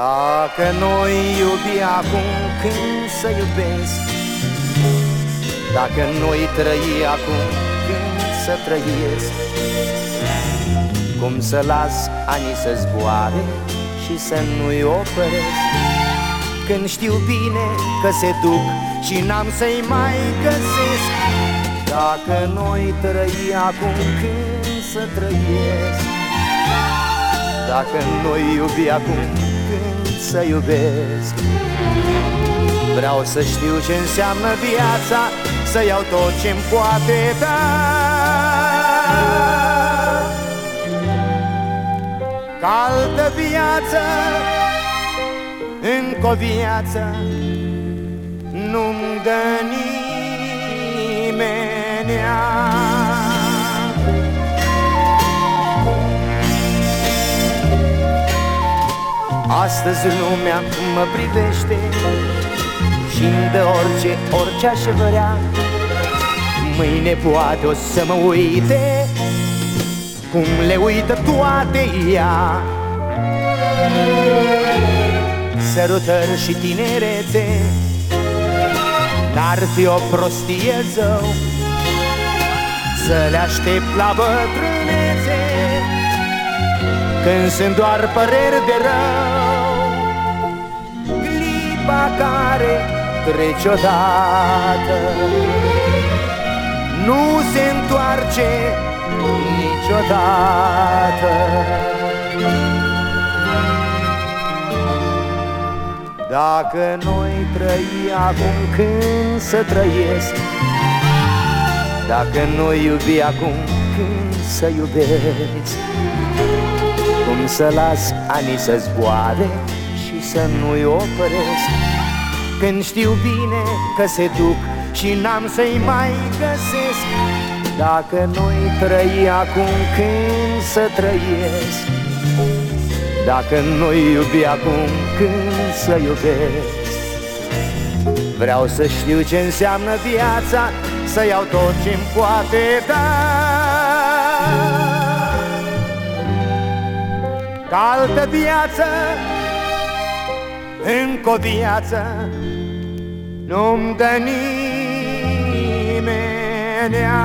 Dacă noi iubi acum când să iubesc? Dacă noi trăi acum când să trăiesc? Cum să las anii să zboare și să nu-i opresc Când știu bine că se duc și n-am să-i mai găsesc. Dacă noi trăi acum când să trăiesc? Dacă noi iubi acum când să iubesc. Vreau să știu ce înseamnă viața Să iau tot ce-mi poate da. Ca altă viață Încă o viață Nu-mi dă nimenea Astăzi lumea mă privește și de orice, orice aș vrea Mâine poate o să mă uite. Cum le uită toate ea. Sărutări și tinerețe N-ar fi o prostie zău Să le aștept la bătrânețe. Când sunt doar păreri de rău Clipa care trece odată. Nu se întoarce niciodată. Dacă noi trăi acum când să trăiesc? Dacă noi iubi acum când să iubesc? Cum să las anii să zboare și să nu-i opresc. Când știu bine că se duc și n-am să-i mai găsesc Dacă noi trăi acum când să trăiesc? Dacă nu iubi acum când să iubesc? Vreau să știu ce înseamnă viața Să iau tot ce-mi poate da. Ca altă viață Încă o viață Nu-mi dă nimenea